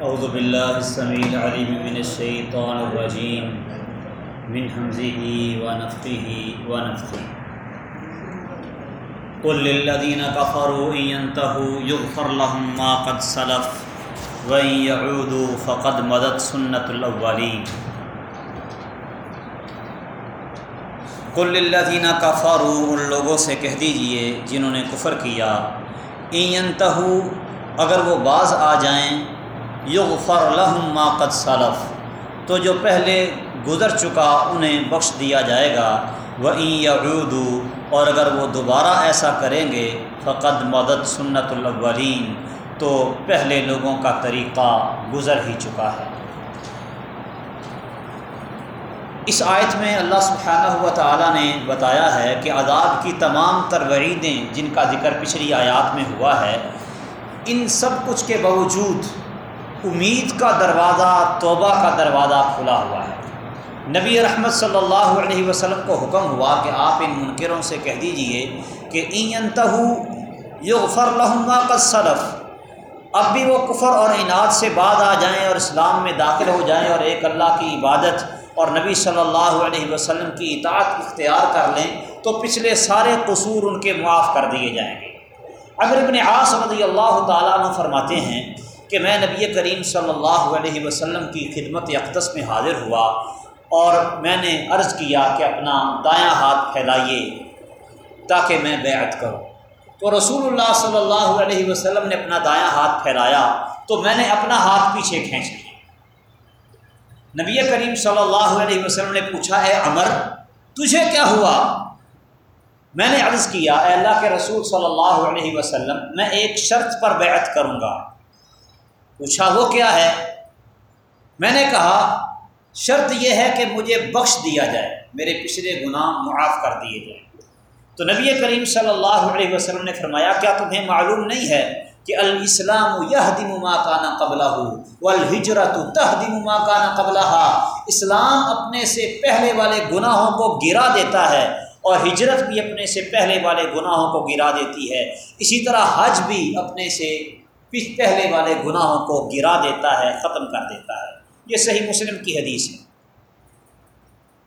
اعوذ باللہ السمیع العلیم من الشیطان الرجیم من حمزه ونفخه ونفثه قل للذین کفروا ان ينتهوا یغفر لهم ما قد سلف وان يعودوا فقد مدت سنت الاولین قل للذین کفروا ان لوگوں سے کہہ دیجیے جنہوں نے کفر کیا ان ينتهوا اگر وہ باز آ جائیں یغفر لهم ما قد سلف۔ تو جو پہلے گزر چکا انہیں بخش دیا جائے گا۔ وہ این اور اگر وہ دوبارہ ایسا کریں گے، فقد مدد سنت الاولین۔ تو پہلے لوگوں کا طریقہ گزر ہی چکا ہے۔ اس آیت میں اللہ سبحانہ ہوا تعالیٰ نے بتایا ہے کہ عذاب کی تمام تروعیدیں جن کا ذکر پچھلی آیات میں ہوا ہے، ان سب کچھ کے باوجود امید کا دروازہ، توبہ کا دروازہ کھلا ہوا ہے۔ نبی رحمت صلی اللہ علیہ وسلم کو حکم ہوا کہ آپ ان منکروں سے کہہ دیجیے کہ اینتہو یغفر لہما کا صرف اب بھی وہ کفر اور انعد سے بعد آ جائیں اور اسلام میں داخل ہو جائیں اور ایک اللہ کی عبادت اور نبی صلی اللہ علیہ وسلم کی اطاعت اختیار کر لیں، تو پچھلے سارے قصور ان کے معاف کر دیے جائیں گے۔ اگر ابن عاص رضی اللہ تعالیٰ عنہ فرماتے ہیں کہ میں نبی کریم صلی اللہ علیہ وسلم کی خدمت اقدس میں حاضر ہوا اور میں نے عرض کیا کہ اپنا دایاں ہاتھ پھیلائیے تاکہ میں بیعت کروں۔ تو رسول اللہ صلی اللہ علیہ وسلم نے اپنا دایاں ہاتھ پھیلایا تو میں نے اپنا ہاتھ پیچھے کھینچ لیا۔ نبی کریم صلی اللہ علیہ وسلم نے پوچھا، اے عمر، تجھے کیا ہوا؟ میں نے عرض کیا، اے اللہ کے رسول صلی اللہ علیہ وسلم، میں ایک شرط پر بیعت کروں گا۔ پوچھا، وہ کیا ہے؟ میں نے کہا، شرط یہ ہے کہ مجھے بخش دیا جائے، میرے پچھلے گناہ معاف کر دیے جائیں۔ تو نبی کریم صلی اللہ علیہ وسلم نے فرمایا، کیا تمہیں معلوم نہیں ہے کہ الاسلام یہدم ما کانا قبلہ و الحجرت تہدم ما کانا قبلہ اسلام اپنے سے پہلے والے گناہوں کو گرا دیتا ہے اور ہجرت بھی اپنے سے پہلے والے گناہوں کو گرا دیتی ہے۔ اسی طرح حج بھی اپنے سے پہلے والے گناہوں کو گرا دیتا ہے، ختم کر دیتا ہے۔ یہ صحیح مسلم کی حدیث ہے۔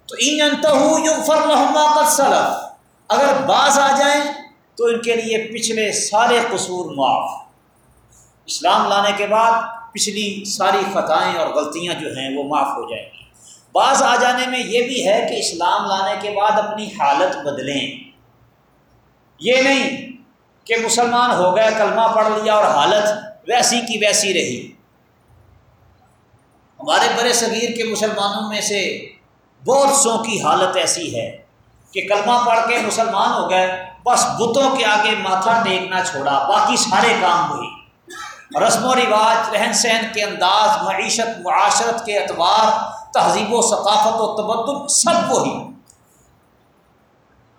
تو ان سلف۔ اگر بعض آ جائیں تو ان کے لیے پچھلے سارے قصور معاف۔ اسلام لانے کے بعد پچھلی ساری خطائیں اور غلطیاں جو ہیں وہ معاف ہو جائیں گی۔ بعض آ جانے میں یہ بھی ہے کہ اسلام لانے کے بعد اپنی حالت بدلیں۔ یہ نہیں کہ مسلمان ہو گئے کلمہ پڑھ لیا اور حالت ویسی کی ویسی رہی۔ ہمارے بڑے صغیر کے مسلمانوں میں سے بہت سو کی حالت ایسی ہے کہ کلمہ پڑھ کے مسلمان ہو گئے، بس بتوں کے آگے ماتھا ٹیکنا چھوڑا، باقی سارے کام وہی رسم و رواج، رہن سہن کے انداز، معیشت، معاشرت کے اعتبار، تہذیب و ثقافت و تبدل سب وہی۔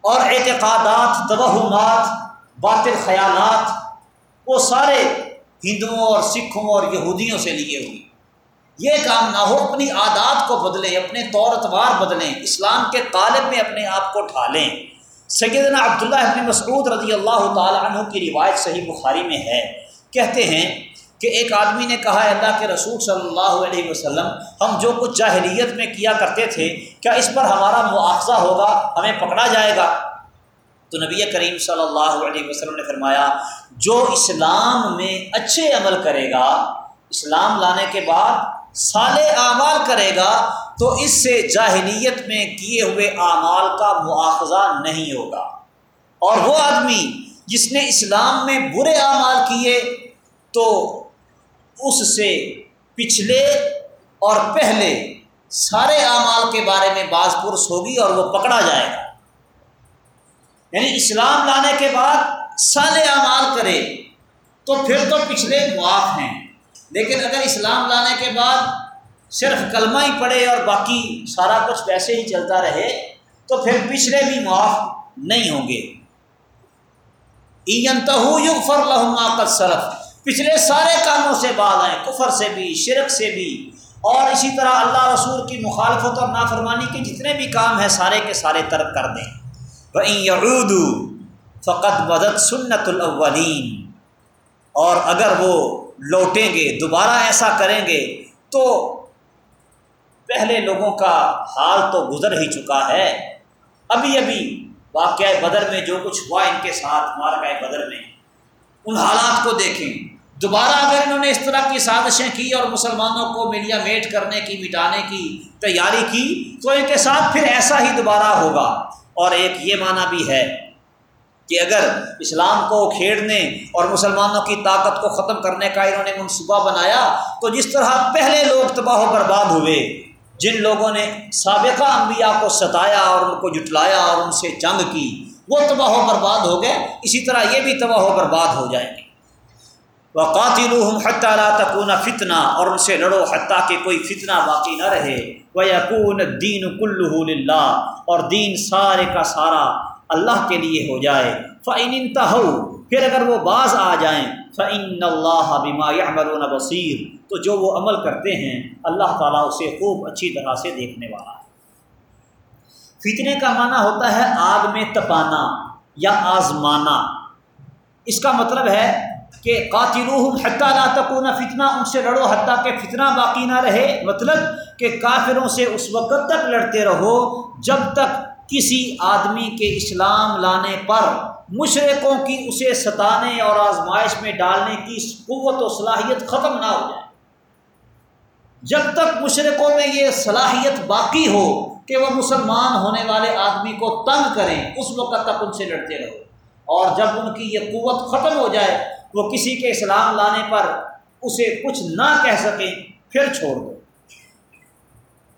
اور اعتقادات توہمات باطل خیالات وہ سارے ہندوؤں اور سکھوں اور یہودیوں سے لیے ہوئی یہ کام نہ ہو، اپنی عادات کو بدلیں، اپنے طور اتوار بدلیں، اسلام کے طالب میں اپنے آپ کو ڈھالیں۔ سیدنا عبداللہ ابن مسعود رضی اللہ تعالیٰ عنہ کی روایت صحیح بخاری میں ہے۔ کہتے ہیں کہ ایک آدمی نے کہا ہے اللہ کے رسول صلی اللہ علیہ وسلم، ہم جو کچھ جاہلیت میں کیا کرتے تھے، کیا اس پر ہمارا مواخذہ ہوگا؟ ہمیں پکڑا جائے گا؟ تو نبی کریم صلی اللہ علیہ وسلم نے فرمایا، جو اسلام میں اچھے عمل کرے گا، اسلام لانے کے بعد سال اعمال کرے گا، تو اس سے جاہلیت میں کیے ہوئے اعمال کا مواخذہ نہیں ہوگا۔ اور وہ آدمی جس نے اسلام میں برے اعمال کیے، تو اس سے پچھلے اور پہلے سارے اعمال کے بارے میں بعض پرس ہوگی اور وہ پکڑا جائے گا۔ یعنی اسلام لانے کے بعد سال اعمال کرے، تو پھر تو پچھلے معاف ہیں۔ لیکن اگر اسلام لانے کے بعد صرف کلمہ ہی پڑے اور باقی سارا کچھ ویسے ہی چلتا رہے، تو پھر پچھلے بھی معاف نہیں ہوں گے۔ فر لہما کا صرف پچھلے سارے کاموں سے بعد آئیں، کفر سے بھی، شرک سے بھی۔ اور اسی طرح اللہ رسول کی مخالفت اور نافرمانی کے جتنے بھی کام ہیں، سارے کے سارے ترک کر دیں۔ فقط بدت سنت الاولین اور اگر وہ لوٹیں گے، دوبارہ ایسا کریں گے، تو پہلے لوگوں کا حال تو گزر ہی چکا ہے۔ ابھی ابھی واقعہ بدر میں جو کچھ ہوا ان کے ساتھ، مارکہ بدر میں، ان حالات کو دیکھیں۔ دوبارہ اگر انہوں نے اس طرح کی سازشیں کی اور مسلمانوں کو میڈیا میٹ کرنے کی، مٹانے کی تیاری کی، تو ان کے ساتھ پھر ایسا ہی دوبارہ ہوگا۔ اور ایک یہ معنی بھی ہے کہ اگر اسلام کو کھیڑنے اور مسلمانوں کی طاقت کو ختم کرنے کا انہوں نے منصوبہ بنایا، تو جس طرح پہلے لوگ تباہ و برباد ہوئے، جن لوگوں نے سابقہ انبیاء کو ستایا اور ان کو جٹلایا اور ان سے جنگ کی، وہ تباہ و برباد ہو گئے، اسی طرح یہ بھی تباہ و برباد ہو جائیں گے۔ وہ قاتل حتیٰ تکون فتنہ، اور ان سے لڑو حتیٰ کہ کوئی فتنہ باقی نہ رہے۔ وہ یقون دین کل اور دین سارے کا سارا اللہ کے لیے ہو جائے۔ فعن انتہو، پھر اگر وہ بعض آ جائیں فعن اللہ بما یعملون بصیر تو جو وہ عمل کرتے ہیں، اللہ تعالیٰ اسے خوب اچھی طرح سے دیکھنے والا ہے۔ فتنے کا معنی ہوتا ہے آگ میں تپانا یا آزمانا۔ اس کا مطلب ہے کہ قاتل حتیٰ لا تکون فتنہ، ان سے لڑو حتیٰ کہ فتنہ باقی نہ رہے۔ مطلب کہ کافروں سے اس وقت تک لڑتے رہو جب تک کسی آدمی کے اسلام لانے پر مشرقوں کی اسے ستانے اور آزمائش میں ڈالنے کی قوت و صلاحیت ختم نہ ہو جائے۔ جب تک مشرقوں میں یہ صلاحیت باقی ہو کہ وہ مسلمان ہونے والے آدمی کو تنگ کریں، اس وقت تک ان سے لڑتے رہو۔ اور جب ان کی یہ قوت ختم ہو جائے وہ کسی کے اسلام لانے پر اسے کچھ نہ کہہ سکیں، پھر چھوڑ دو۔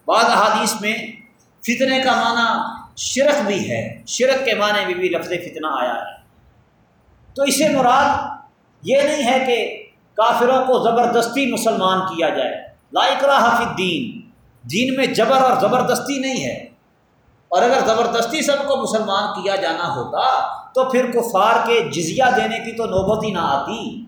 بعض احادیث میں فتنے کا معنی شرک بھی ہے۔ شرک کے معنی میں بھی لفظ فتنہ آیا ہے۔ تو اسے مراد یہ نہیں ہے کہ کافروں کو زبردستی مسلمان کیا جائے۔ لائق راہ دین دین میں جبر اور زبردستی نہیں ہے۔ اور اگر زبردستی سب کو مسلمان کیا جانا ہوتا تو پھر کفار کے جزیہ دینے کی تو نوبت ہی نہ آتی۔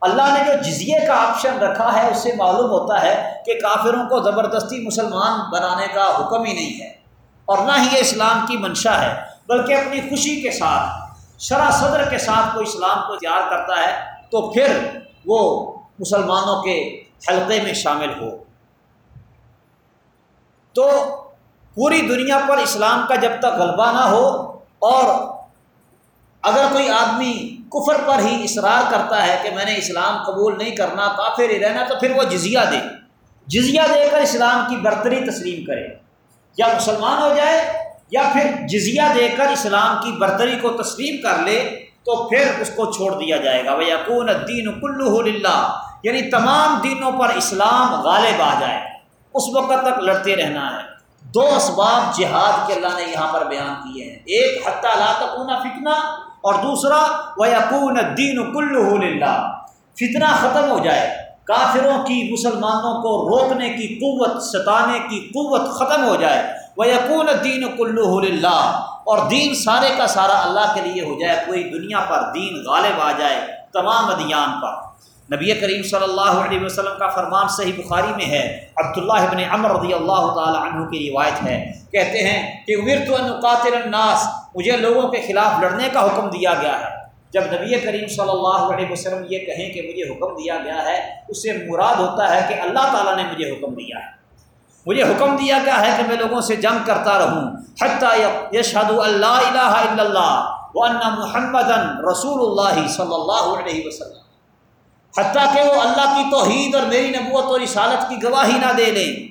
اللہ نے جو جزیے کا آپشن رکھا ہے، اس سے معلوم ہوتا ہے کہ کافروں کو زبردستی مسلمان بنانے کا حکم ہی نہیں ہے۔ اور نہ ہی یہ اسلام کی منشا ہے، بلکہ اپنی خوشی کے ساتھ شرح صدر کے ساتھ کوئی اسلام کو تیار کرتا ہے تو پھر وہ مسلمانوں کے حلقے میں شامل ہو۔ تو پوری دنیا پر اسلام کا جب تک غلبہ نہ ہو اور اگر کوئی آدمی کفر پر ہی اصرار کرتا ہے کہ میں نے اسلام قبول نہیں کرنا، کافر ہی رہنا، تو پھر وہ جزیہ دے۔ جزیہ دے کر اسلام کی برتری تسلیم کرے۔ یا مسلمان ہو جائے یا پھر جزیہ دے کر اسلام کی برتری کو تسلیم کر لے، تو پھر اس کو چھوڑ دیا جائے گا۔ وہ یقون دین کلو یعنی تمام دینوں پر اسلام غالب آ جائے۔ اس وقت تک لڑتے رہنا ہے۔ دو اسباب جہاد کے اللہ نے یہاں پر بیان کیے ہیں۔ ایک، حتیٰ لا تکون فتنہ، اور دوسرا وہ یقون دین کل فتنہ ختم ہو جائے۔ کافروں کی، مسلمانوں کو روکنے کی قوت، ستانے کی قوت ختم ہو جائے۔ وہ یقون دین کل اور دین سارے کا سارا اللہ کے لیے ہو جائے۔ پوری دنیا پر دین غالب آ جائے۔ تمام ادیان پر۔ نبی کریم صلی اللہ علیہ وسلم کا فرمان صحیح بخاری میں ہے، عبداللہ ابن عمر رضی اللہ تعالی عنہ کی روایت ہے۔ کہتے ہیں کہ امیر تو قاتل الناس، مجھے لوگوں کے خلاف لڑنے کا حکم دیا گیا ہے۔ جب نبی کریم صلی اللہ علیہ وسلم یہ کہیں کہ مجھے حکم دیا گیا ہے، اس سے مراد ہوتا ہے کہ اللہ تعالیٰ نے مجھے حکم دیا ہے۔ مجھے حکم دیا گیا ہے کہ میں لوگوں سے جنگ کرتا رہوں۔ حتیٰ یشہد اللہ الہ الا اللہ محمد حتیٰ کہ وہ اللہ کی توحید اور میری نبوت اور رسالت کی گواہی نہ دے لیں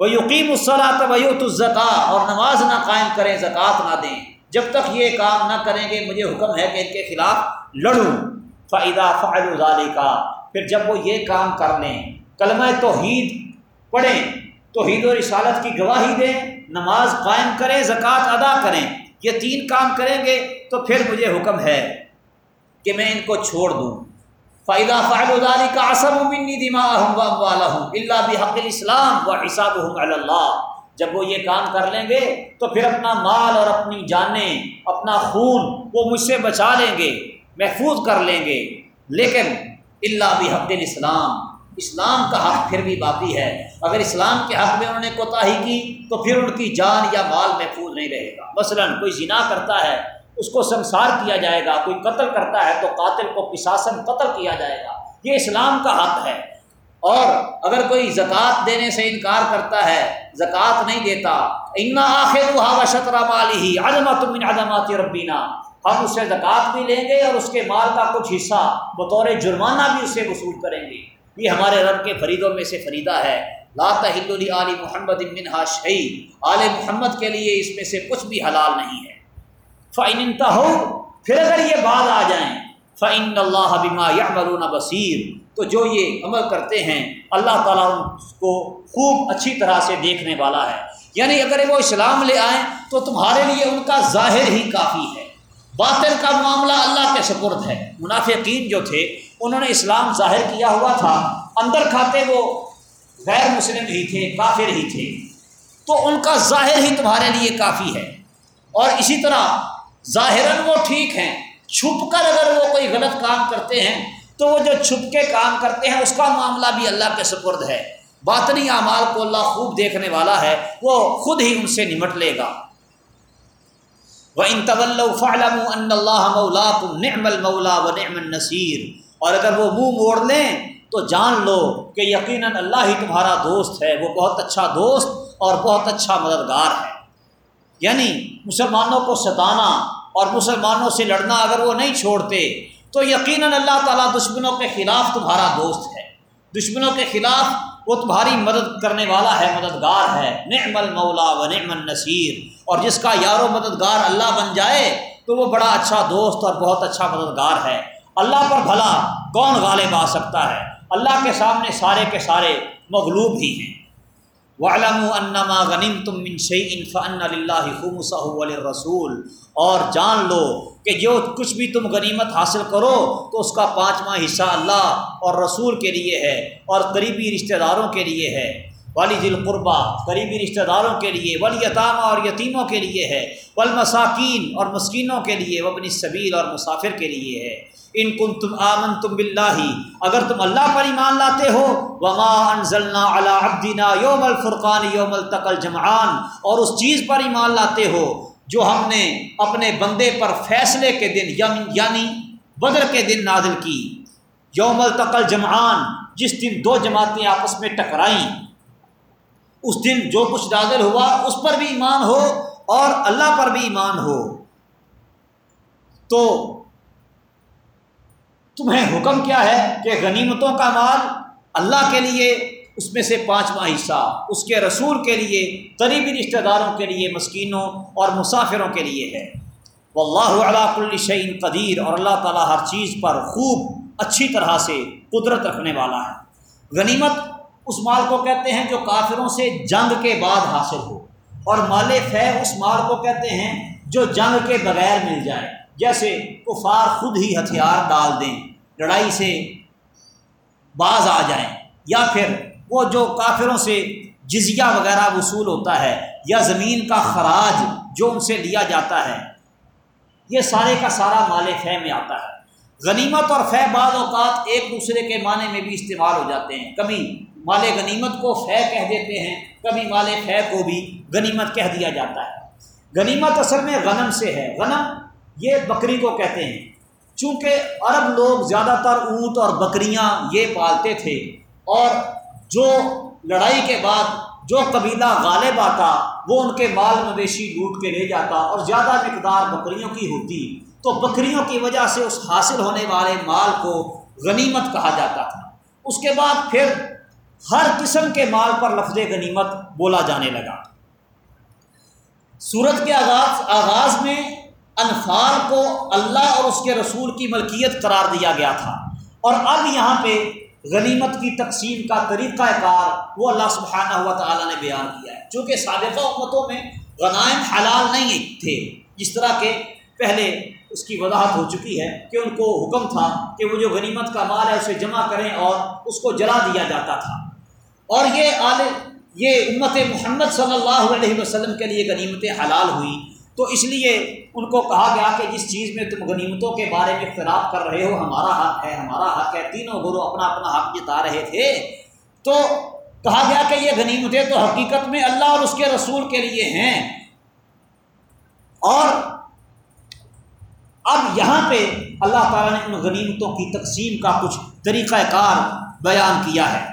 وہ یقین الصلاۃ ویوت الزکا اور نماز نہ قائم کریں، زکوٰۃ نہ دیں۔ جب تک یہ کام نہ کریں گے، مجھے حکم ہے کہ ان کے خلاف لڑوں۔ فائدہ فعل کا پھر جب وہ یہ کام کر لیں، کلمہ توحید پڑھیں، توحید و رسالت کی گواہی دیں، نماز قائم کریں، زکوٰۃ ادا کریں، یہ تین کام کریں گے، تو پھر مجھے حکم ہے کہ میں ان کو چھوڑ دوں۔ فائدہ فائد اداری کا اصم منی دماغ اللہ بحق الاسلام و حساب اللہ جب وہ یہ کام کر لیں گے تو پھر اپنا مال اور اپنی جانیں، اپنا خون وہ مجھ سے بچا لیں گے، محفوظ کر لیں گے۔ لیکن اللہ بحق الاسلام اسلام کا حق پھر بھی باقی ہے۔ اگر اسلام کے حق میں انہوں نے کوتاہی کی تو پھر ان کی جان یا مال محفوظ نہیں رہے گا۔ مثلاً کوئی زنا کرتا ہے اس کو سنسار کیا جائے گا، کوئی قتل کرتا ہے تو قاتل کو پساسن قتل کیا جائے گا۔ یہ اسلام کا حق ہے۔ اور اگر کوئی زکوٰۃ دینے سے انکار کرتا ہے، زکوٰۃ نہیں دیتا، انا آخر و شطرہ مالی ہی عدمت من عدمات ربینہ ہم اس سے زکوٰۃ بھی لیں گے اور اس کے مال کا کچھ حصہ بطور جرمانہ بھی اس سے وصول کریں گے۔ یہ ہمارے رب کے فریدوں میں سے فریدہ ہے۔ لا تحل علی محمد منہا شہی آل محمد کے لیے اس میں سے کچھ بھی حلال نہیں ہے۔ فعن ہو پھر اگر یہ بات آ جائیں فعن اللہ بما یا بصیر تو جو یہ عمل کرتے ہیں، اللہ تعالیٰ ان کو خوب اچھی طرح سے دیکھنے والا ہے۔ یعنی اگر وہ اسلام لے آئیں، تو تمہارے لیے ان کا ظاہر ہی کافی ہے۔ باطن کا معاملہ اللہ کے سپرد ہے۔ منافقین جو تھے، انہوں نے اسلام ظاہر کیا ہوا تھا۔ اندر کھاتے وہ غیر مسلم ہی تھے، کافر ہی تھے۔ تو ان کا ظاہر ہی تمہارے لیے کافی ہے۔ اور اسی طرح ظاہراً وہ ٹھیک ہیں، چھپ کر اگر وہ کوئی غلط کام کرتے ہیں، تو وہ جو چھپ کے کام کرتے ہیں، اس کا معاملہ بھی اللہ کے سپرد ہے۔ باطنی اعمال کو اللہ خوب دیکھنے والا ہے، وہ خود ہی ان سے نمٹ لے گا۔ وہ ان طول فعلم اللہ مولا نعم المولا و نعم النصیر اور اگر وہ منہ موڑ لیں، تو جان لو کہ یقیناً اللہ ہی تمہارا دوست ہے، وہ بہت اچھا دوست اور بہت اچھا مددگار ہے۔ یعنی مسلمانوں کو ستانا اور مسلمانوں سے لڑنا اگر وہ نہیں چھوڑتے، تو یقیناً اللہ تعالیٰ دشمنوں کے خلاف تمہارا دوست ہے۔ دشمنوں کے خلاف وہ تمہاری مدد کرنے والا ہے، مددگار ہے۔ نعم المولا و نعم النصیر۔ اور جس کا یار و مددگار اللہ بن جائے، تو وہ بڑا اچھا دوست اور بہت اچھا مددگار ہے۔ اللہ پر بھلا کون غالب آ سکتا ہے؟ اللہ کے سامنے سارے کے سارے مغلوب ہی ہیں۔ وعلم انما غنیم تم من شعین اللہ خمص رسول اور جان لو کہ جو کچھ بھی تم غنیمت حاصل کرو تو اس کا پانچواں حصہ اللہ اور رسول کے لیے ہے اور قریبی رشتہ داروں کے لیے ہے۔ والی دل قریبی رشتہ داروں کے لیے ولیطامہ اور یتیموں کے لیے ہے۔ والمساکین اور مسکینوں کے لیے وبنی صبیل اور مسافر کے لیے ہے۔ ان کن تم آمن تم بلّہ اگر تم اللہ پر ایمان لاتے ہو، وما انزلنا علی عبدنا یوم الفرقان یوم التقل جمعان اور اس چیز پر ایمان لاتے ہو جو ہم نے اپنے بندے پر فیصلے کے دن یعنی بدر کے دن نازل کی۔ یوم التقل جمعان جس دن دو جماعتیں آپس میں ٹکرائیں۔ اس دن جو کچھ نازل ہوا، اس پر بھی ایمان ہو اور اللہ پر بھی ایمان ہو۔ تو تمہیں حکم کیا ہے کہ غنیمتوں کا مال اللہ کے لیے، اس میں سے پانچواں حصہ، اس کے رسول کے لیے، قریبی رشتہ داروں کے لیے، مسکینوں اور مسافروں کے لیے ہے۔ وہ اللہ الشعین قدیر اور اللہ تعالیٰ ہر چیز پر خوب اچھی طرح سے قدرت رکھنے والا ہے۔ غنیمت اس مال کو کہتے ہیں جو کافروں سے جنگ کے بعد حاصل ہو، اور مال فہ اس مال کو کہتے ہیں جو جنگ کے بغیر مل جائے، جیسے کفار خود ہی ہتھیار ڈال دیں۔ لڑائی سے باز آ جائیں یا پھر وہ جو کافروں سے جزیہ وغیرہ وصول ہوتا ہے یا زمین کا خراج جو ان سے لیا جاتا ہے، یہ سارے کا سارا مال فہ میں آتا ہے۔ غنیمت اور فہ بعض اوقات ایک دوسرے کے معنی میں بھی استعمال ہو جاتے ہیں۔ کبھی مال غنیمت کو فہ کہہ دیتے ہیں، کبھی مال فہ کو بھی غنیمت کہہ دیا جاتا ہے۔ غنیمت اصل میں غنم سے ہے۔ غنم یہ بکری کو کہتے ہیں۔ چونکہ عرب لوگ زیادہ تر اونٹ اور بکریاں یہ پالتے تھے اور جو لڑائی کے بعد جو قبیلہ غالب آتا، وہ ان کے مال مویشی لوٹ کے لے جاتا اور زیادہ مقدار بکریوں کی ہوتی۔ تو بکریوں کی وجہ سے اس حاصل ہونے والے مال کو غنیمت کہا جاتا تھا۔ اس کے بعد پھر ہر قسم کے مال پر لفظ غنیمت بولا جانے لگا۔ سورت کے آغاز آغاز میں انفال کو اللہ اور اس کے رسول کی ملکیت قرار دیا گیا تھا۔ اور اب یہاں پہ غنیمت کی تقسیم کا طریقہ کار وہ اللہ سبحانہ ہوا تعالیٰ نے بیان کیا ہے۔ چونکہ سابقہ امتوں میں غنائم حلال نہیں تھے جس طرح کے پہلے اس کی وضاحت ہو چکی ہے کہ ان کو حکم تھا کہ وہ جو غنیمت کا مال ہے اسے جمع کریں اور اس کو جلا دیا جاتا تھا۔ اور یہ آل، یہ امت محمد صلی اللہ علیہ وسلم کے لیے غنیمتیں حلال ہوئی۔ تو اس لیے ان کو کہا گیا کہ جس چیز میں تم غنیمتوں کے بارے میں اختلاف کر رہے ہو، ہمارا حق ہے، ہمارا حق ہے، تینوں گرو اپنا اپنا حق جتا رہے تھے۔ تو کہا گیا کہ یہ غنیمتیں تو حقیقت میں اللہ اور اس کے رسول کے لیے ہیں۔ اور اب یہاں پہ اللہ تعالیٰ نے ان غنیمتوں کی تقسیم کا کچھ طریقہ کار بیان کیا ہے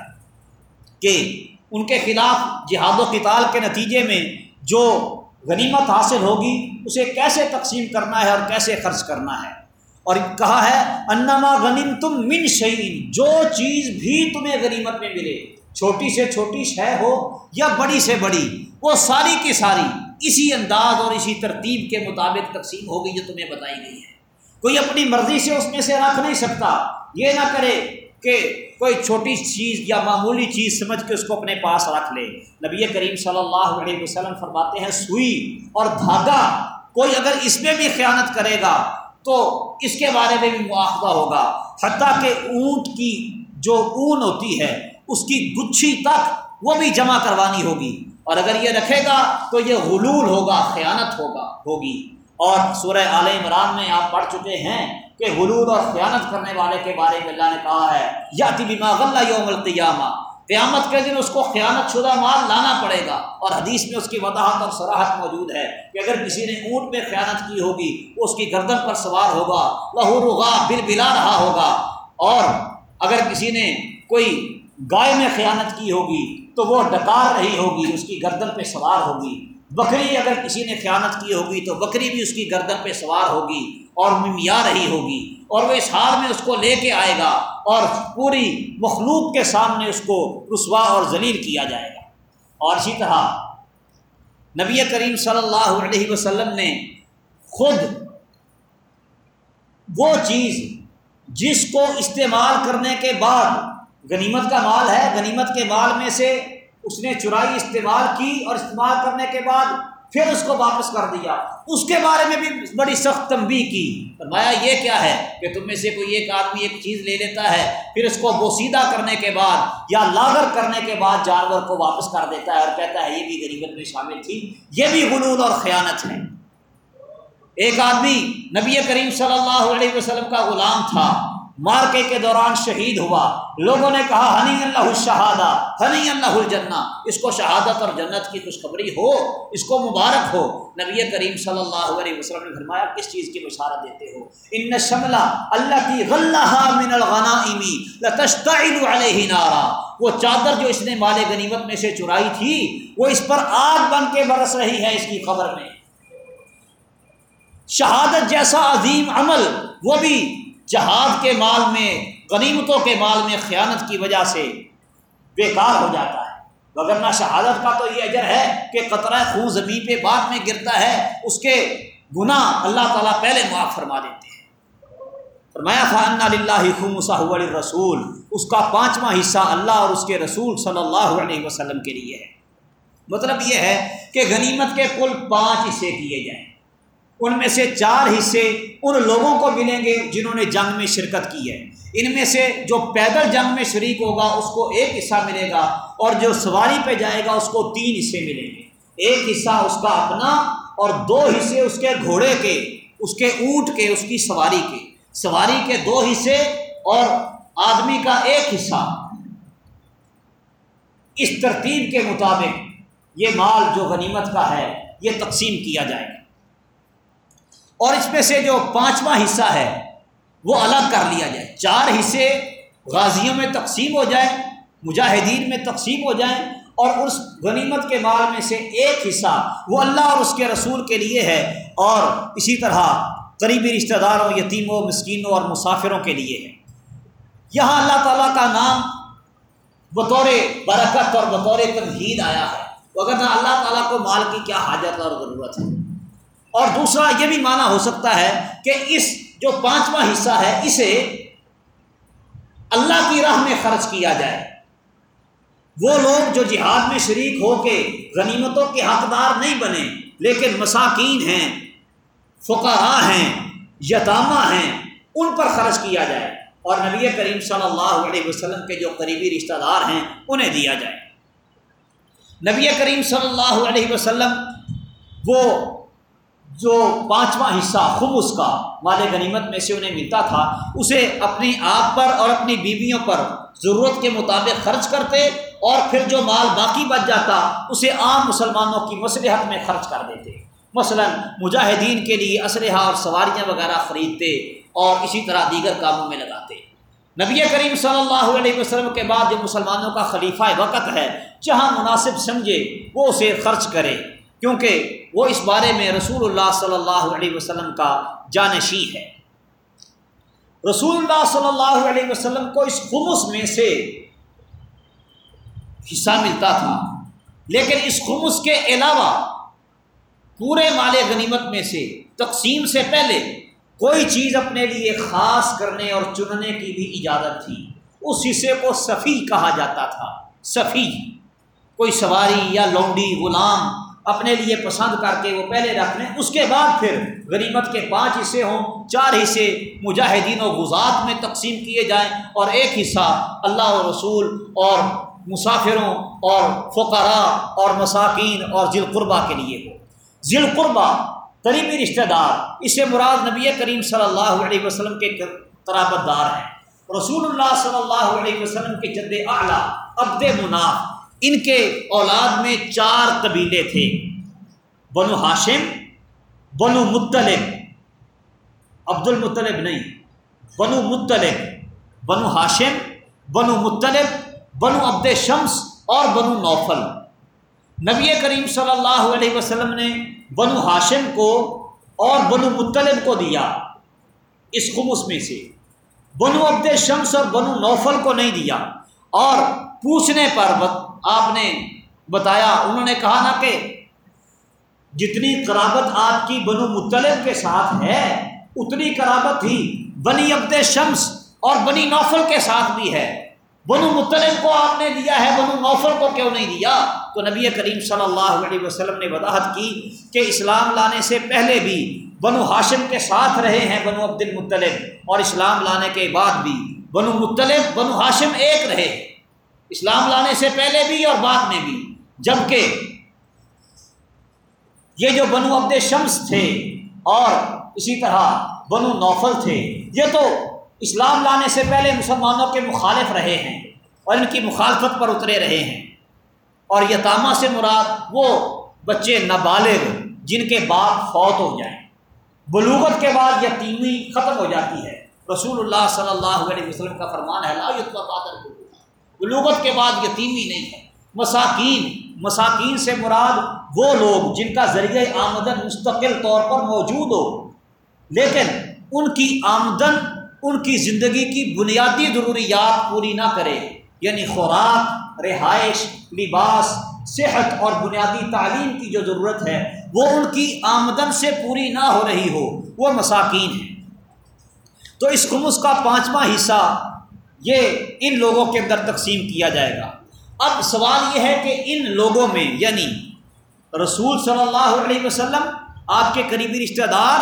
کہ ان کے خلاف جہاد و کتال کے نتیجے میں جو غنیمت حاصل ہوگی، اسے کیسے تقسیم کرنا ہے اور کیسے خرچ کرنا ہے؟ اور کہا ہے، انما غنیم تم من شعین جو چیز بھی تمہیں غنیمت میں ملے، چھوٹی سے چھوٹی شے ہو یا بڑی سے بڑی، وہ ساری کی ساری اسی انداز اور اسی ترتیب کے مطابق تقسیم ہوگی جو تمہیں بتائی گئی ہے۔ کوئی اپنی مرضی سے اس میں سے رکھ نہیں سکتا، یہ نہ کرے کہ کوئی چھوٹی چیز یا معمولی چیز سمجھ کے اس کو اپنے پاس رکھ لے۔ نبی کریم صلی اللہ علیہ وسلم فرماتے ہیں، سوئی اور دھاگا کوئی اگر اس میں بھی خیانت کرے گا تو اس کے بارے میں بھی مواخذہ ہوگا۔ حتیٰ کہ اونٹ کی جو اون ہوتی ہے، اس کی گچھی تک وہ بھی جمع کروانی ہوگی۔ اور اگر یہ رکھے گا تو یہ غلول ہوگا، خیانت ہوگا، ہوگی۔ اور سورہ عال عمران میں آپ پڑھ چکے ہیں کہ غلول اور خیانت کرنے والے کے بارے میں اللہ نے کہا ہے یا بیما غلّہ یوم القیامہ۔ قیامت کے دن اس کو خیانت شدہ مال لانا پڑے گا۔ اور حدیث میں اس کی وضاحت اور سراحت موجود ہے کہ اگر کسی نے اونٹ میں خیانت کی ہوگی اس کی گردن پر سوار ہوگا، لہو رغا بل بلا رہا ہوگا۔ اور اگر کسی نے کوئی گائے میں خیانت کی ہوگی، تو وہ ڈکار رہی ہوگی، اس کی گردن پہ سوار ہوگی۔ بکری اگر کسی نے خیانت کی ہوگی، تو بکری بھی اس کی گردن پہ سوار ہوگی۔ اور ممیا رہی ہوگی اور وہ اس حال میں اس کو لے کے آئے گا اور پوری مخلوق کے سامنے اس کو رسوا اور ذلیل کیا جائے گا۔ اور اسی طرح نبی کریم صلی اللہ علیہ وسلم نے خود وہ چیز جس کو استعمال کرنے کے بعد غنیمت کا مال ہے، غنیمت کے مال میں سے اس نے چرائی استعمال کی اور استعمال کرنے کے بعد پھر اس کو واپس کر دیا۔ اس کے بارے میں بھی بڑی سخت تنبیہ کی۔ فرمایا، یہ کیا ہے کہ تم میں سے کوئی ایک آدمی ایک چیز لے لیتا ہے، پھر اس کو بوسیدہ کرنے کے بعد یا لاگر کرنے کے بعد جانور کو واپس کر دیتا ہے اور کہتا ہے، یہ بھی غریبت میں شامل تھی۔ یہ بھی غلول اور خیانت ہے۔ ایک آدمی نبی کریم صلی اللہ علیہ وسلم کا غلام تھا۔ مارکے کے دوران شہید ہوا۔ لوگوں نے کہا، ہنی اللہ شہادہ ہنی اللہ الجنہ۔ اس کو شہادت اور جنت کی خوشخبری ہو، اس کو مبارک ہو۔ نبی کریم صلی اللہ علیہ وسلم نے فرمایا، کس چیز کی مشارہ دیتے ہو؟ ان شملہ اللہ کی غلہ من الغنائمی لتشتعل علیہ نارا۔ وہ چادر جو اس نے مال غنیمت میں سے چرائی تھی، وہ اس پر آگ بن کے برس رہی ہے اس کی خبر میں۔ شہادت جیسا عظیم عمل، وہ بھی جہاد کے مال میں، غنیمتوں کے مال میں خیانت کی وجہ سے بیکار ہو جاتا ہے۔ وغیرہ شہادت کا تو یہ اجر ہے کہ قطرہ خون زمین پہ بعد میں گرتا ہے، اس کے گناہ اللہ تعالیٰ پہلے معاف فرما دیتے ہیں۔ فرمایا فن اللہ خم رسول اس کا پانچواں حصہ اللہ اور اس کے رسول صلی اللہ علیہ وسلم کے لیے ہے۔ مطلب یہ ہے کہ غنیمت کے کل پانچ حصے کیے جائیں۔ ان میں سے چار حصے ان لوگوں کو ملیں گے جنہوں نے جنگ میں شرکت کی ہے۔ ان میں سے جو پیدل جنگ میں شریک ہوگا، اس کو ایک حصہ ملے گا اور جو سواری پہ جائے گا، اس کو تین حصے ملیں گے۔ ایک حصہ اس کا اپنا اور دو حصے اس کے گھوڑے کے، اس کے اونٹ کے، اس کی سواری کے۔ سواری کے دو حصے اور آدمی کا ایک حصہ۔ اس ترتیب کے مطابق یہ مال جو غنیمت کا ہے، یہ تقسیم کیا جائے گا۔ اور اس میں سے جو پانچواں حصہ ہے، وہ الگ کر لیا جائے۔ چار حصے غازیوں میں تقسیم ہو جائیں، مجاہدین میں تقسیم ہو جائیں اور اس غنیمت کے مال میں سے ایک حصہ وہ اللہ اور اس کے رسول کے لیے ہے اور اسی طرح قریبی رشتہ داروں، یتیموں، مسکینوں اور مسافروں کے لیے ہے۔ یہاں اللہ تعالیٰ کا نام بطور برکت اور بطور تمہید آیا ہے۔ اگر نہ اللہ تعالیٰ کو مال کی کیا حاجت اور ضرورت ہے؟ اور دوسرا یہ بھی مانا ہو سکتا ہے کہ اس جو پانچواں حصہ ہے، اسے اللہ کی راہ میں خرچ کیا جائے۔ وہ لوگ جو جہاد میں شریک ہو کے غنیمتوں کے حقدار نہیں بنے، لیکن مساکین ہیں، فقراء ہیں، یتامہ ہیں، ان پر خرچ کیا جائے۔ اور نبی کریم صلی اللہ علیہ وسلم کے جو قریبی رشتہ دار ہیں، انہیں دیا جائے۔ نبی کریم صلی اللہ علیہ وسلم وہ جو پانچواں حصہ خمس کا، مال غنیمت میں سے انہیں ملتا تھا، اسے اپنی آپ پر اور اپنی بیویوں پر ضرورت کے مطابق خرچ کرتے اور پھر جو مال باقی بچ جاتا، اسے عام مسلمانوں کی مصلحت میں خرچ کر دیتے۔ مثلا مجاہدین کے لیے اسلحہ اور سواریاں وغیرہ خریدتے اور اسی طرح دیگر کاموں میں لگاتے۔ نبی کریم صلی اللہ علیہ وسلم کے بعد جو مسلمانوں کا خلیفہ وقت ہے، جہاں مناسب سمجھے، وہ اسے خرچ کرے۔ کیونکہ وہ اس بارے میں رسول اللہ صلی اللہ علیہ وسلم کا جانشی ہے۔ رسول اللہ صلی اللہ علیہ وسلم کو اس خمس میں سے حصہ ملتا تھا۔ لیکن اس خمس کے علاوہ پورے مال غنیمت میں سے تقسیم سے پہلے کوئی چیز اپنے لیے خاص کرنے اور چننے کی بھی اجازت تھی۔ اس حصے کو صفی کہا جاتا تھا۔ صفی کوئی سواری یا لونڈی غلام۔ اپنے لیے پسند کر کے وہ پہلے رکھ لیں۔ اس کے بعد پھر غنیمت کے پانچ حصے ہوں، چار حصے مجاہدین و غذات میں تقسیم کیے جائیں اور ایک حصہ اللہ و رسول اور مسافروں اور فقراء اور مساکین اور ذیل قربہ کے لیے ہو ذیل قربہ قریبی رشتہ دار اسے مراد نبی کریم صلی اللہ علیہ وسلم کے قرابت دار ہیں۔ رسول اللہ صلی اللہ علیہ وسلم کے جد اعلیٰ، عبد مناف ان کے اولاد میں چار قبیلے تھے۔ بنو ہاشم، بنو مطلب عبد المطلب نہیں، بنو مطلب بنو ہاشم، بنو مطلب بنو عبد شمس اور بنو نوفل۔ نبی کریم صلی اللہ علیہ وسلم نے بنو ہاشم کو اور بنو مطلب کو دیا اس خمس میں سے۔ بنو عبد شمس اور بنو نوفل کو نہیں دیا اور پوچھنے پر آپ نے بتایا، انہوں نے کہا نا کہ جتنی قرابت آپ کی بنو مطلب کے ساتھ ہے، اتنی قرابت ہی بنی عبد شمس اور بنی نوفل کے ساتھ بھی ہے۔ بنو مطلب کو آپ نے دیا ہے، بنو نوفل کو کیوں نہیں دیا تو نبی کریم صلی اللہ علیہ وسلم نے وضاحت کی کہ اسلام لانے سے پہلے بھی بنو ہاشم کے ساتھ رہے ہیں بنو عبد المطلب اور اسلام لانے کے بعد بھی بنو مطلب بنو ہاشم ایک رہے۔ اسلام لانے سے پہلے بھی اور بعد میں بھی۔ جبکہ یہ جو بنو عبد شمس تھے اور اسی طرح بنو نوفل تھے، یہ تو اسلام لانے سے پہلے مسلمانوں کے مخالف رہے ہیں اور ان کی مخالفت پر اترے رہے ہیں۔ اور یتامہ سے مراد وہ بچے نابالغ جن کے باپ فوت ہو جائیں۔ بلوغت کے بعد یتیمی ختم ہو جاتی ہے۔ رسول اللہ صلی اللہ علیہ وسلم کا فرمان ہے، لا بلوغت کے بعد یتیمی نہیں ہے۔ مساکین مساکین سے مراد وہ لوگ جن کا ذریعہ آمدن مستقل طور پر موجود ہو۔ لیکن ان کی آمدن، ان کی زندگی کی بنیادی ضروریات پوری نہ کرے۔ یعنی خوراک، رہائش، لباس، صحت اور بنیادی تعلیم کی جو ضرورت ہے، وہ ان کی آمدن سے پوری نہ ہو رہی ہو۔ وہ مساکین ہیں۔ تو اس خمس کا پانچواں حصہ یہ ان لوگوں کے اندر تقسیم کیا جائے گا۔ اب سوال یہ ہے کہ ان لوگوں میں یعنی رسول صلی اللہ علیہ وسلم، آپ کے قریبی رشتہ دار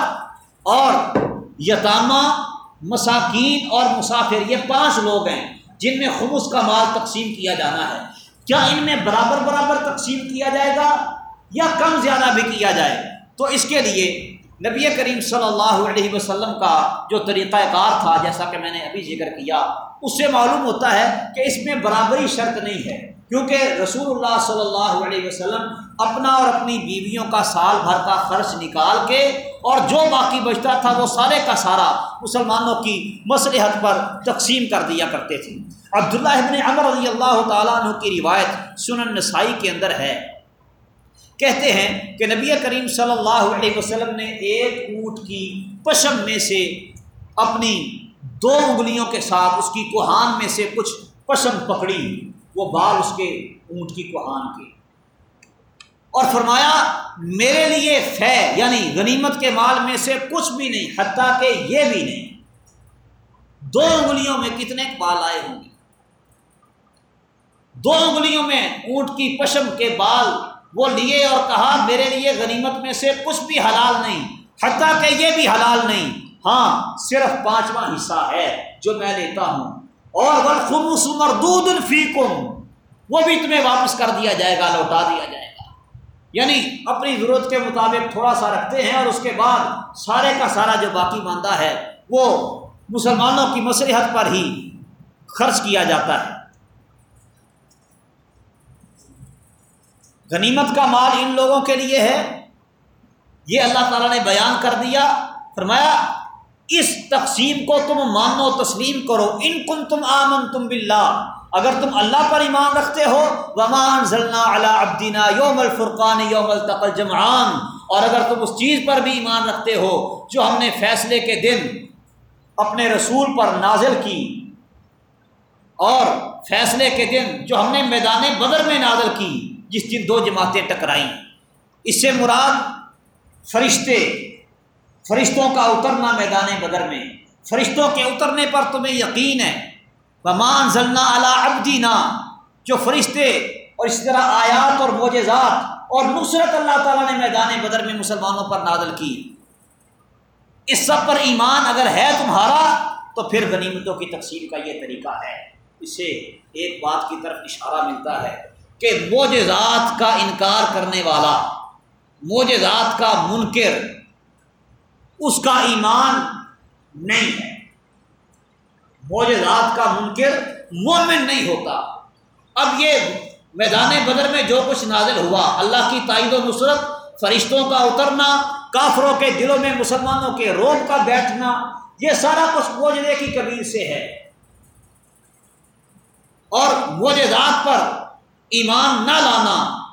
اور یتامہ، مساکین اور مسافر، یہ پانچ لوگ ہیں جن میں خمس کا مال تقسیم کیا جانا ہے۔ کیا ان میں برابر برابر تقسیم کیا جائے گا یا کم زیادہ بھی کیا جائے؟ تو اس کے لیے نبی کریم صلی اللہ علیہ وسلم کا جو طریقہ کار تھا، جیسا کہ میں نے ابھی ذکر کیا، اس سے معلوم ہوتا ہے کہ اس میں برابری شرط نہیں ہے۔ کیونکہ رسول اللہ صلی اللہ علیہ وسلم اپنا اور اپنی بیویوں کا سال بھر کا خرچ نکال کے اور جو باقی بچتا تھا، وہ سارے کا سارا مسلمانوں کی مصلحت پر تقسیم کر دیا کرتے تھے۔ عبداللہ ابن عمر رضی اللہ تعالیٰ عنہ کی روایت سنن نسائی کے اندر ہے۔ کہتے ہیں کہ نبی کریم صلی اللہ علیہ وسلم نے ایک اونٹ کی پشم میں سے اپنی دو انگلیوں کے ساتھ اس کی کوہان میں سے کچھ پشم پکڑی، وہ بال اس کے اونٹ کی کوہان کے۔ اور فرمایا، میرے لیے فے یعنی غنیمت کے مال میں سے کچھ بھی نہیں، حتیٰ کہ یہ بھی نہیں۔ دو انگلیوں میں کتنے بال آئے ہوں گے؟ دو انگلیوں میں اونٹ کی پشم کے بال وہ لیے اور کہا میرے لیے غنیمت میں سے کچھ بھی حلال نہیں، حتیٰ کہ یہ بھی حلال نہیں۔ ہاں صرف پانچواں حصہ ہے جو میں لیتا ہوں۔ اور مردود الفیقم وہ بھی تمہیں واپس کر دیا جائے گا، لوٹا دیا جائے گا۔ یعنی اپنی ضرورت کے مطابق تھوڑا سا رکھتے ہیں اور اس کے بعد سارے کا سارا جو باقی ماندہ ہے، وہ مسلمانوں کی مصلحت پر ہی خرچ کیا جاتا ہے۔ غنیمت کا مال ان لوگوں کے لیے ہے۔ یہ اللہ تعالیٰ نے بیان کر دیا۔ فرمایا، اس تقسیم کو تم مانو، تسلیم کرو۔ ان کن تم آمن تم بلّہ اگر تم اللہ پر ایمان رکھتے ہو ومان ضلع اللہ ابدینہ یوم الفرقان یوم التقل جمعان اور اگر تم اس چیز پر بھی ایمان رکھتے ہو، جو ہم نے فیصلے کے دن اپنے رسول پر نازل کی، اور فیصلے کے دن جو ہم نے میدان بدر میں نازل کی جس دن دو جماعتیں ٹکرائیں۔ اس سے مراد فرشتے، فرشتوں کا اترنا میدان بدر میں۔ فرشتوں کے اترنے پر تمہیں یقین ہے۔ بمان ضلع اللہ ابدینہ جو فرشتے اور اس طرح آیات اور معجزات اور نصرت اللہ تعالیٰ نے میدان بدر میں مسلمانوں پر نادل کی۔ اس سب پر ایمان اگر ہے تمہارا، تو پھر غنیمتوں کی تقسیم کا یہ طریقہ ہے۔ اس سے ایک بات کی طرف اشارہ ملتا ہے۔ کہ معجزات کا انکار کرنے والا، معجزات کا منکر، اس کا ایمان نہیں ہے۔ معجزات کا منکر مومن نہیں ہوتا۔ اب یہ میدان بدر میں جو کچھ نازل ہوا، اللہ کی تائید و نصرت، فرشتوں کا اترنا، کافروں کے دلوں میں مسلمانوں کے روب کا بیٹھنا، یہ سارا کچھ موجودے کی کبیر سے ہے۔ اور موجودات پر ایمان نہ لانا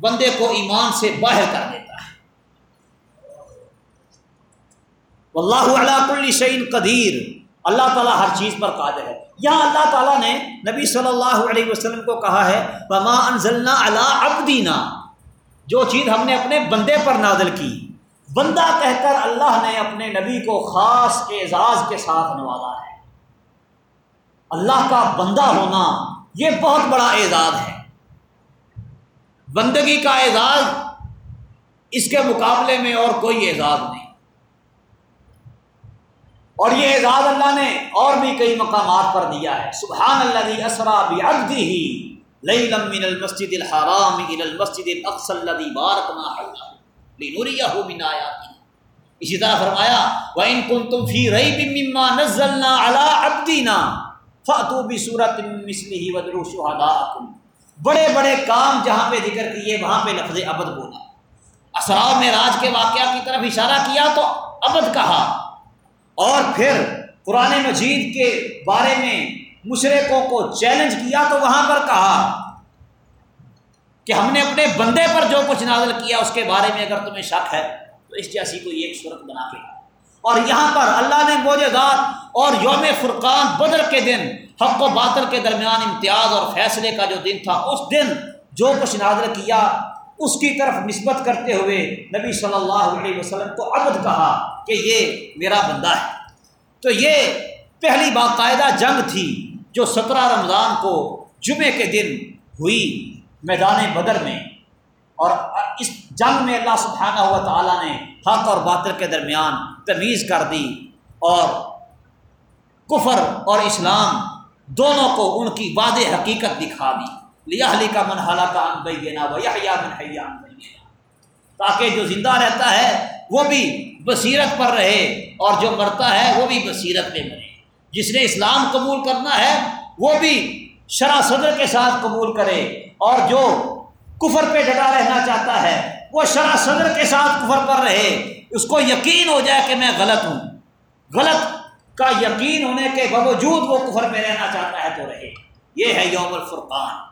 بندے کو ایمان سے باہر کر دیتا ہے۔ اللہ علیہ کل شعین قدیر۔ اللہ تعالیٰ ہر چیز پر قادر ہے۔ یہاں اللہ تعالیٰ نے نبی صلی اللہ علیہ وسلم کو کہا ہے بما انزلنا اللہ ابدینہ جو چیز ہم نے اپنے بندے پر نازل کی۔ بندہ کہہ کر اللہ نے اپنے نبی کو خاص اعزاز کے ساتھ نوازا ہے۔ اللہ کا بندہ ہونا یہ بہت بڑا اعزاز ہے۔ بندگی کا اعزاز اس کے مقابلے میں اور کوئی اعزاز نہیں۔ اور یہ اعزاز اللہ نے اور بھی کئی مقامات پر دیا ہے۔ سبحان اللہ اسرا بھی ہی لئی من المسجد الحرام الى المسجد الاقصى الذي باركنا حوله لنريه من آياتنا اسی طرح فرمایا، وَإِن كُنتُمْ فِي رَيْبٍ مِّمَّا نَزَّلْنَا عَلَىٰ عَبْدِنَا فَأْتُوا بِسُورَةٍ مِّن مِّثْلِهِ وَادْعُوا بڑے بڑے کام جہاں پہ ذکر کیے، وہاں پہ لفظ ابد بولا۔ اسراء میں راج کے واقعہ کی طرف اشارہ کیا تو ابد کہا۔ اور پھر قرآن مجید کے بارے میں مشرقوں کو چیلنج کیا تو وہاں پر کہا کہ ہم نے اپنے بندے پر جو کچھ نازل کیا، اس کے بارے میں اگر تمہیں شک ہے تو اس جیسی کوئی ایک صورت بنا کے۔ اور یہاں پر اللہ نے موجودات اور یوم فرقان بدر کے دن، حق و باطل کے درمیان امتیاز اور فیصلے کا جو دن تھا، اس دن جو کچھ نازل کیا، اس کی طرف نسبت کرتے ہوئے نبی صلی اللہ علیہ وسلم کو عبد کہا کہ یہ میرا بندہ ہے۔ تو یہ پہلی باقاعدہ جنگ تھی جو سترہ رمضان کو جمعے کے دن ہوئی میدان بدر میں۔ اور اس جنگ میں اللہ سبحانہ ہوا تعالیٰ نے حق اور باطل کے درمیان تمیز کر دی اور کفر اور اسلام دونوں کو ان کی واد حقیقت دکھا دی۔ لیا علی کا من حالہ کا ان بینا و یا من حیا تاکہ جو زندہ رہتا ہے وہ بھی بصیرت پر رہے اور جو مرتا ہے وہ بھی بصیرت پہ مرے۔ جس نے اسلام قبول کرنا ہے وہ بھی شرح صدر کے ساتھ قبول کرے اور جو کفر پہ ڈٹا رہنا چاہتا ہے وہ شرح صدر کے ساتھ کفر پر رہے۔ اس کو یقین ہو جائے کہ میں غلط ہوں۔ غلط کا یقین ہونے کے باوجود وہ کفر پہ رہنا چاہتا ہے تو رہے۔ یہ ہے یوم الفرقان۔